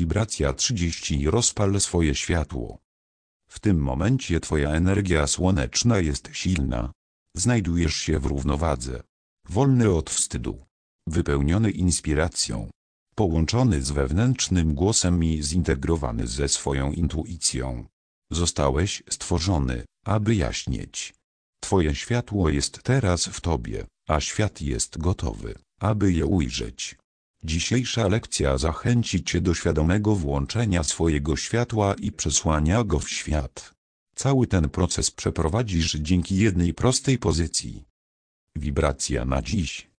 wibracja 30 i rozpal swoje światło. W tym momencie Twoja energia słoneczna jest silna. Znajdujesz się w równowadze. Wolny od wstydu. Wypełniony inspiracją. Połączony z wewnętrznym głosem i zintegrowany ze swoją intuicją. Zostałeś stworzony, aby jaśnieć. Twoje światło jest teraz w Tobie, a świat jest gotowy, aby je ujrzeć. Dzisiejsza lekcja zachęci Cię do świadomego włączenia swojego światła i przesłania go w świat. Cały ten proces przeprowadzisz dzięki jednej prostej pozycji. Wibracja na dziś.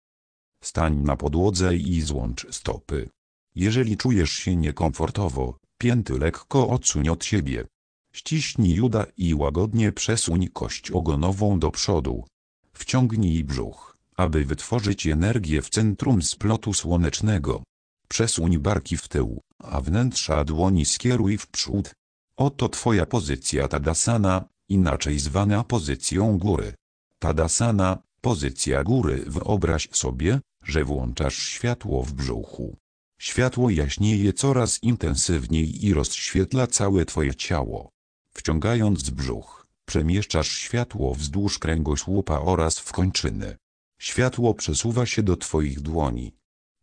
Stań na podłodze i złącz stopy. Jeżeli czujesz się niekomfortowo, pięty lekko odsuń od siebie. Ściśnij juda i łagodnie przesuń kość ogonową do przodu. Wciągnij brzuch, aby wytworzyć energię w centrum splotu słonecznego. Przesuń barki w tył, a wnętrza dłoni skieruj w przód. Oto Twoja pozycja Tadasana, inaczej zwana pozycją góry. Tadasana, pozycja góry wyobraź sobie, że włączasz światło w brzuchu. Światło jaśnieje coraz intensywniej i rozświetla całe Twoje ciało. Wciągając brzuch, przemieszczasz światło wzdłuż kręgosłupa oraz w kończyny. Światło przesuwa się do Twoich dłoni.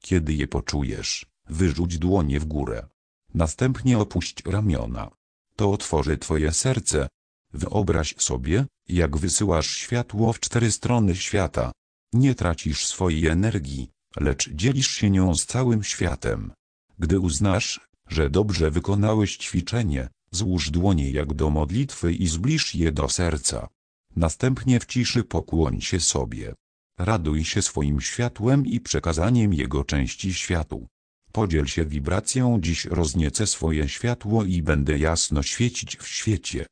Kiedy je poczujesz, wyrzuć dłonie w górę. Następnie opuść ramiona. To otworzy Twoje serce. Wyobraź sobie, jak wysyłasz światło w cztery strony świata. Nie tracisz swojej energii, lecz dzielisz się nią z całym światem. Gdy uznasz, że dobrze wykonałeś ćwiczenie, złóż dłonie jak do modlitwy i zbliż je do serca. Następnie w ciszy pokłoń się sobie. Raduj się swoim światłem i przekazaniem jego części światu. Podziel się wibracją dziś rozniecę swoje światło i będę jasno świecić w świecie.